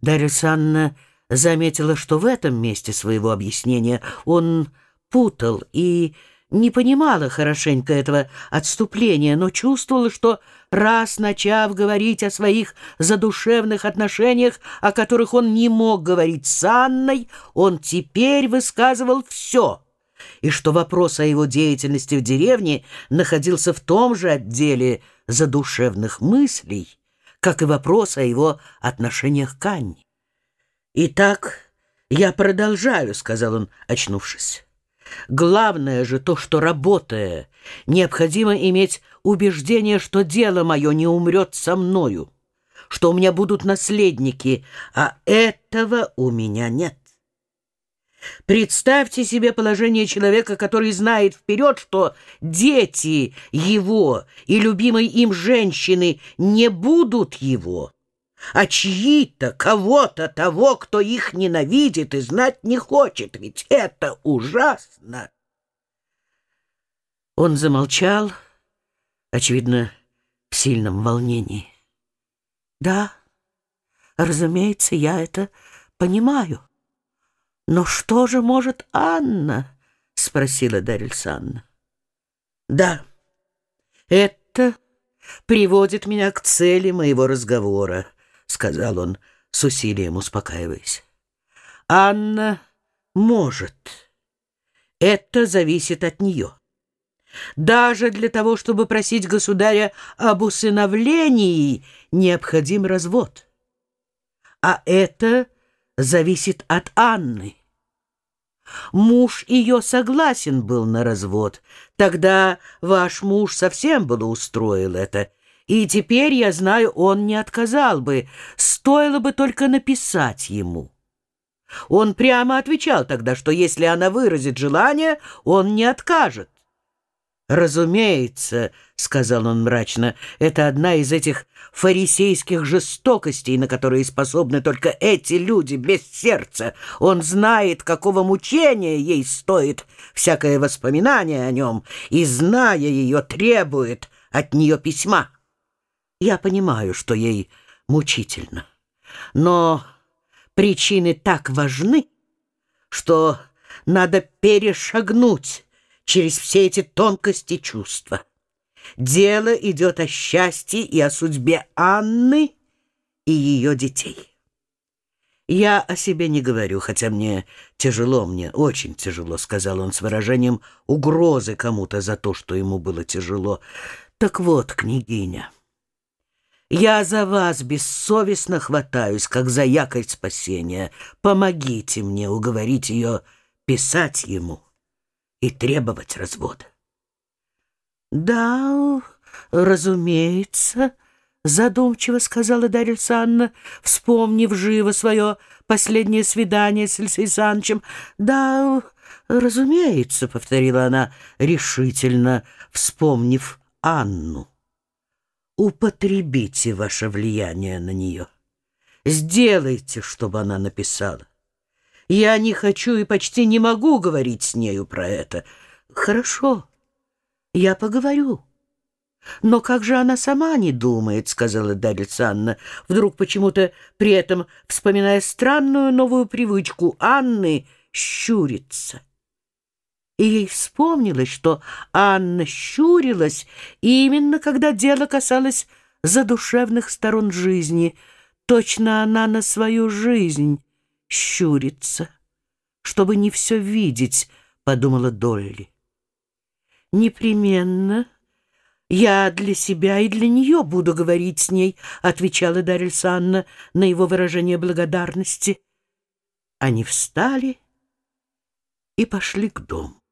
Дарья Санна заметила, что в этом месте своего объяснения он путал и не понимала хорошенько этого отступления, но чувствовала, что раз начав говорить о своих задушевных отношениях, о которых он не мог говорить с Анной, он теперь высказывал все, и что вопрос о его деятельности в деревне находился в том же отделе задушевных мыслей, как и вопрос о его отношениях к Анне. «Итак, я продолжаю», — сказал он, очнувшись. «Главное же то, что, работая, необходимо иметь убеждение, что дело мое не умрет со мною, что у меня будут наследники, а этого у меня нет». Представьте себе положение человека, который знает вперед, что дети его и любимой им женщины не будут его, а чьи-то, кого-то, того, кто их ненавидит и знать не хочет, ведь это ужасно. Он замолчал, очевидно, в сильном волнении. Да, разумеется, я это понимаю. «Но что же может Анна?» — спросила Дарья Санна. «Да, это приводит меня к цели моего разговора», — сказал он, с усилием успокаиваясь. «Анна может. Это зависит от нее. Даже для того, чтобы просить государя об усыновлении, необходим развод. А это зависит от Анны. Муж ее согласен был на развод. Тогда ваш муж совсем было устроил это. И теперь, я знаю, он не отказал бы. Стоило бы только написать ему. Он прямо отвечал тогда, что если она выразит желание, он не откажет. «Разумеется», — сказал он мрачно, — «это одна из этих фарисейских жестокостей, на которые способны только эти люди без сердца. Он знает, какого мучения ей стоит всякое воспоминание о нем, и, зная ее, требует от нее письма. Я понимаю, что ей мучительно, но причины так важны, что надо перешагнуть через все эти тонкости чувства. Дело идет о счастье и о судьбе Анны и ее детей. «Я о себе не говорю, хотя мне тяжело, мне очень тяжело», — сказал он с выражением угрозы кому-то за то, что ему было тяжело. «Так вот, княгиня, я за вас бессовестно хватаюсь, как за якорь спасения. Помогите мне уговорить ее писать ему» и требовать развода. «Да, разумеется», — задумчиво сказала Дарья Александровна, вспомнив живо свое последнее свидание с Алексеем Санычем. «Да, разумеется», — повторила она решительно, вспомнив Анну. «Употребите ваше влияние на нее. Сделайте, чтобы она написала. Я не хочу и почти не могу говорить с нею про это. Хорошо, я поговорю. Но как же она сама не думает, сказала Дарья Санна, вдруг почему-то при этом вспоминая странную новую привычку Анны щуриться. И ей вспомнилось, что Анна щурилась именно когда дело касалось задушевных сторон жизни. Точно она на свою жизнь щурится, чтобы не все видеть, — подумала Долли. «Непременно я для себя и для нее буду говорить с ней», — отвечала Дарья Санна на его выражение благодарности. Они встали и пошли к дому.